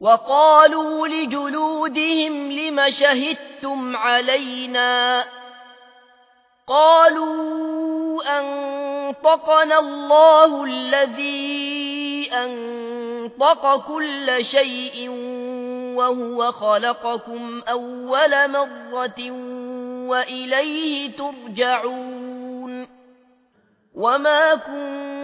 وقالوا لجلودهم لم شهدتم علينا؟ قالوا أنطقنا الله الذي أنطق كل شيء وهو خلقكم أول مرة وإليه ترجعون. وما كنتم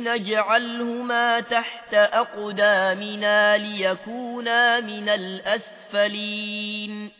نجعلهما تحت أقدامنا ليكونا من الأسفلين.